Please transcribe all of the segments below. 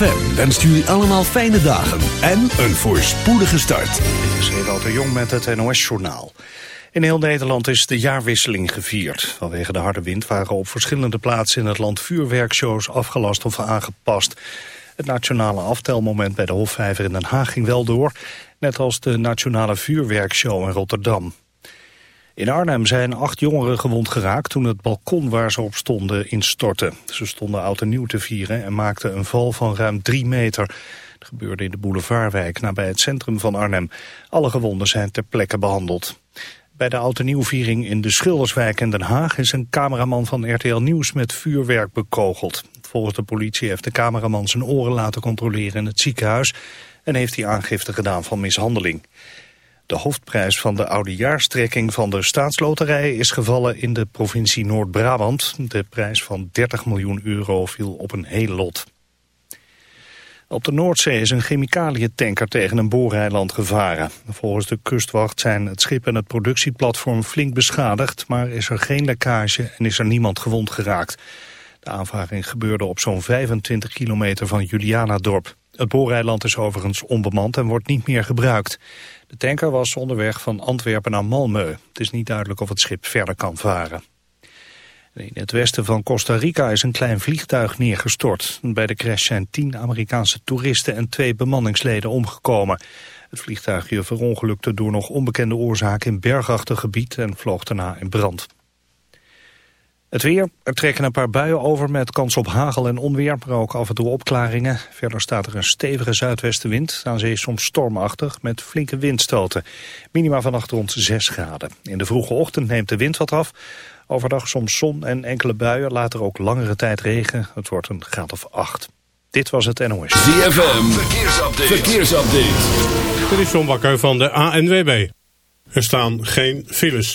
ZFM wenst jullie allemaal fijne dagen en een voorspoedige start. Dit is Ewout de Jong met het NOS-journaal. In heel Nederland is de jaarwisseling gevierd. Vanwege de harde wind waren op verschillende plaatsen in het land vuurwerkshows afgelast of aangepast. Het nationale aftelmoment bij de Hofvijver in Den Haag ging wel door, net als de nationale vuurwerkshow in Rotterdam. In Arnhem zijn acht jongeren gewond geraakt toen het balkon waar ze op stonden instortte. Ze stonden oud en nieuw te vieren en maakten een val van ruim drie meter. Het gebeurde in de Boulevardwijk nabij het centrum van Arnhem. Alle gewonden zijn ter plekke behandeld. Bij de oud en nieuwviering in de Schilderswijk in Den Haag is een cameraman van RTL Nieuws met vuurwerk bekogeld. Volgens de politie heeft de cameraman zijn oren laten controleren in het ziekenhuis en heeft hij aangifte gedaan van mishandeling. De hoofdprijs van de oudejaarstrekking van de staatsloterij is gevallen in de provincie Noord-Brabant. De prijs van 30 miljoen euro viel op een heel lot. Op de Noordzee is een chemicaliëntanker tegen een booreiland gevaren. Volgens de kustwacht zijn het schip en het productieplatform flink beschadigd... maar is er geen lekkage en is er niemand gewond geraakt. De aanvaring gebeurde op zo'n 25 kilometer van Julianadorp. Het booreiland is overigens onbemand en wordt niet meer gebruikt. De tanker was onderweg van Antwerpen naar Malmö. Het is niet duidelijk of het schip verder kan varen. In het westen van Costa Rica is een klein vliegtuig neergestort. Bij de crash zijn tien Amerikaanse toeristen en twee bemanningsleden omgekomen. Het vliegtuigje verongelukte door nog onbekende oorzaak in bergachtig gebied en vloog daarna in brand. Het weer, er trekken een paar buien over met kans op hagel en onweer, maar ook af en toe opklaringen. Verder staat er een stevige zuidwestenwind, aan zee soms stormachtig met flinke windstoten. Minima vannacht rond 6 graden. In de vroege ochtend neemt de wind wat af. Overdag soms zon en enkele buien, later ook langere tijd regen. Het wordt een graad of 8. Dit was het NOS. ZFM, verkeersupdate. verkeersupdate. Dit is John Bakker van de ANWB. Er staan geen files.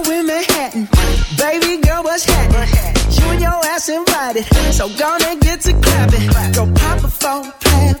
Baby girl, what's happening? You and your ass invited. So gonna get to clapping. Go pop a plan. Pop,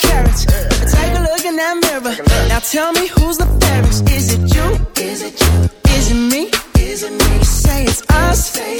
carrots. Take a look in that mirror. Now tell me who's the fairest. Is it you? Is it you? Is it me? Is it me? Say it's us. Say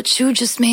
what you just made.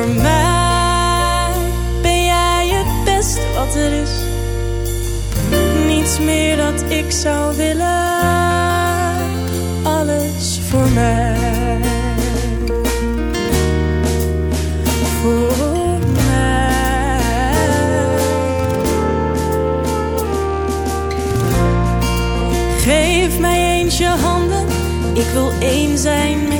Voor mij ben jij het beste wat er is. Niets meer dat ik zou willen. Alles voor mij. Voor mij. Geef mij eens je handen. Ik wil één zijn met.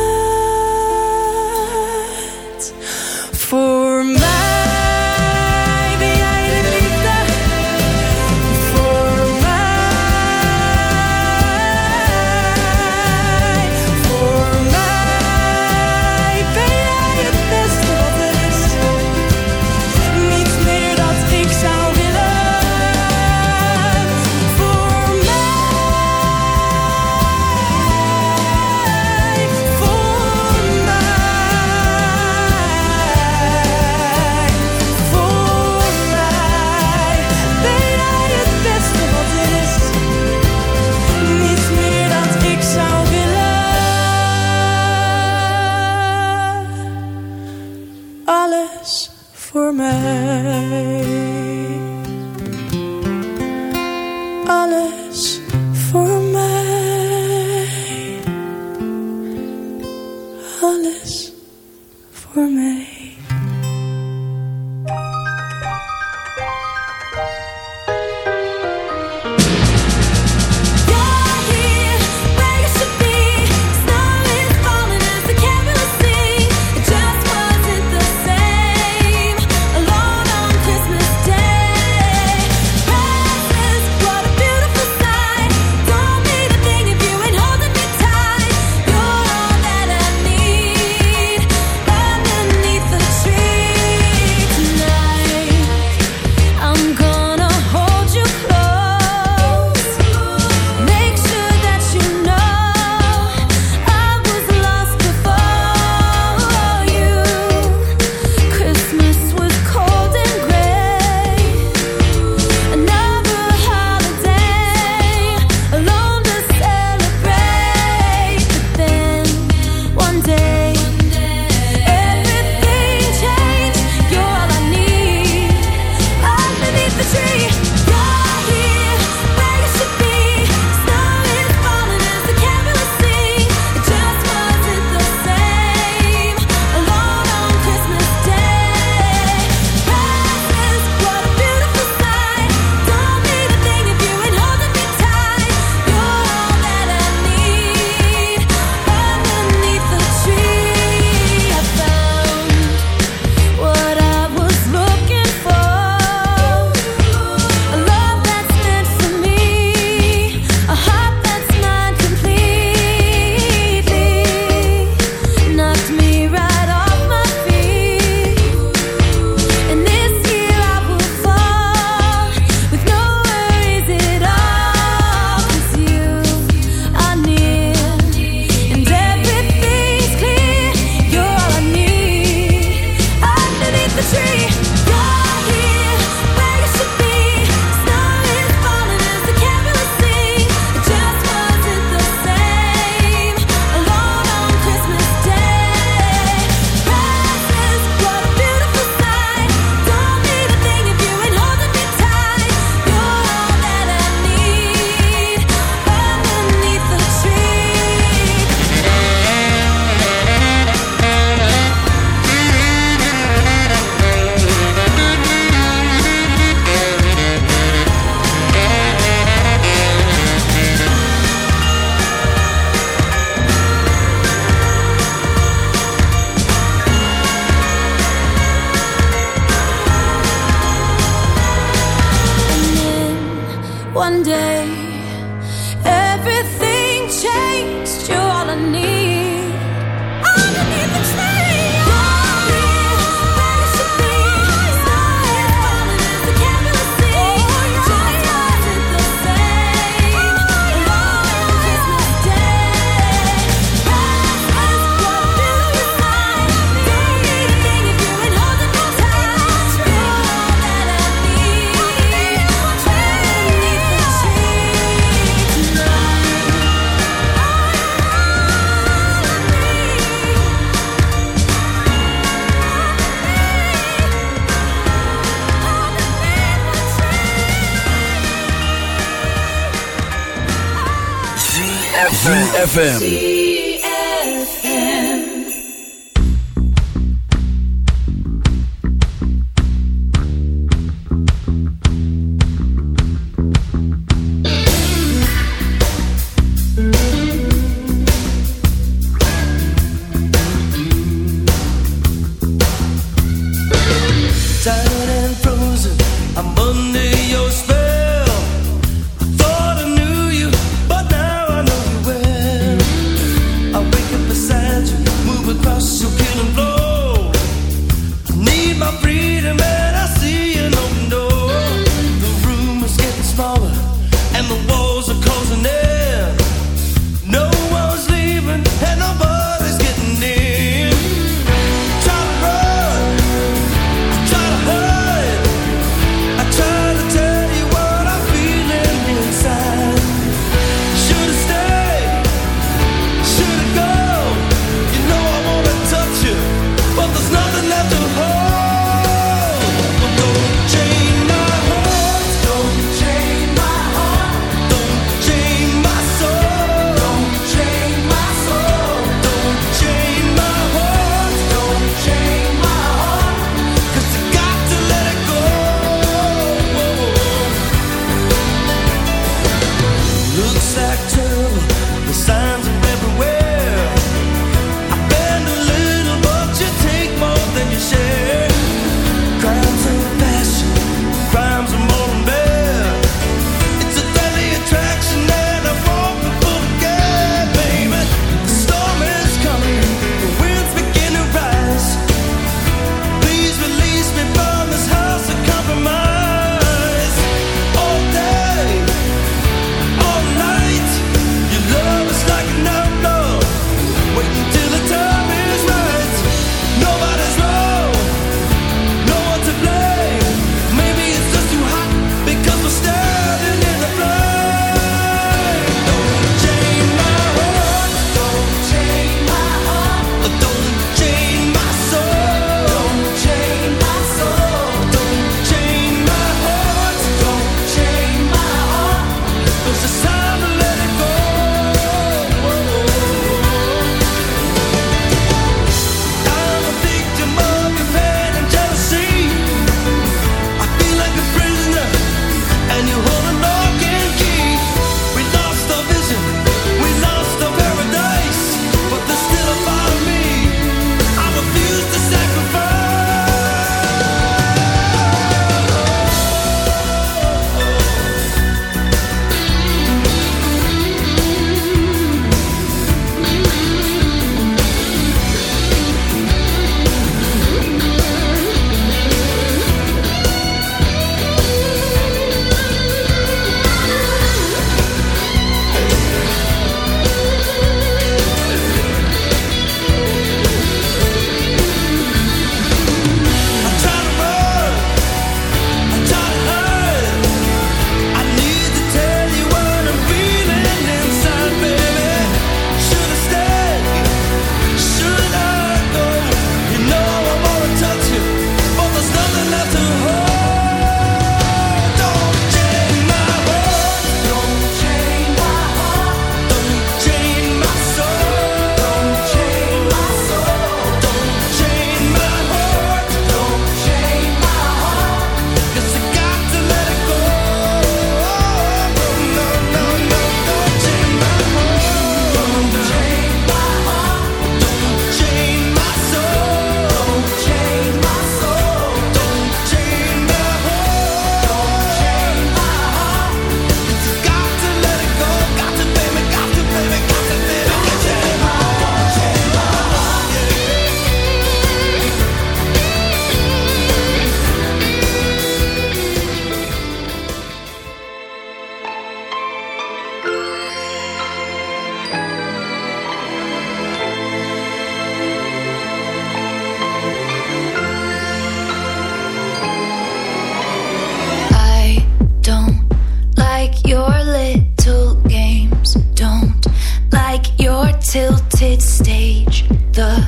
One day, everything changed. ZFM. stage the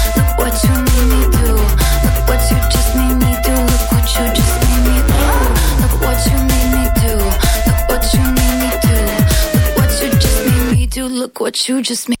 what you just made.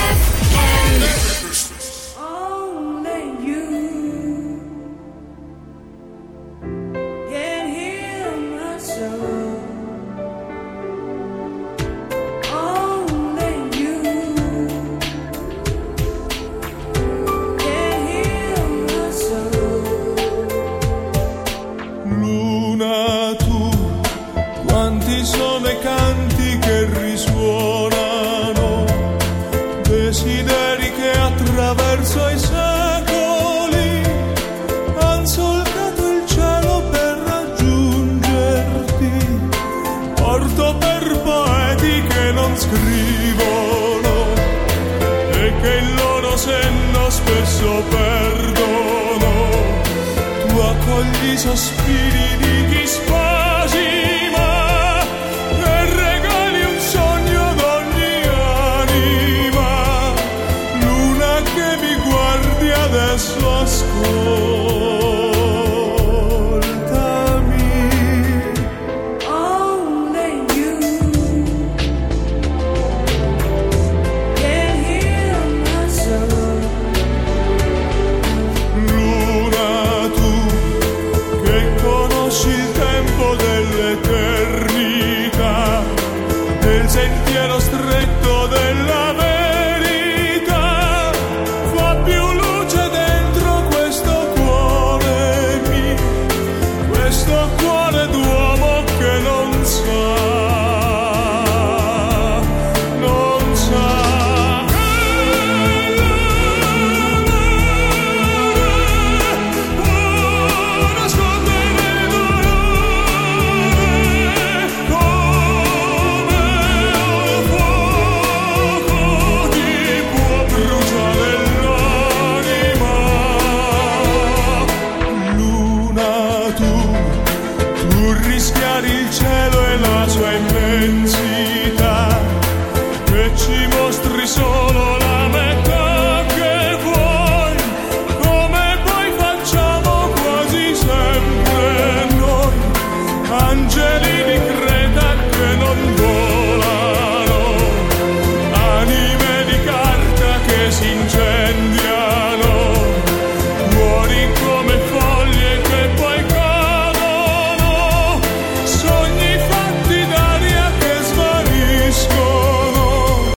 di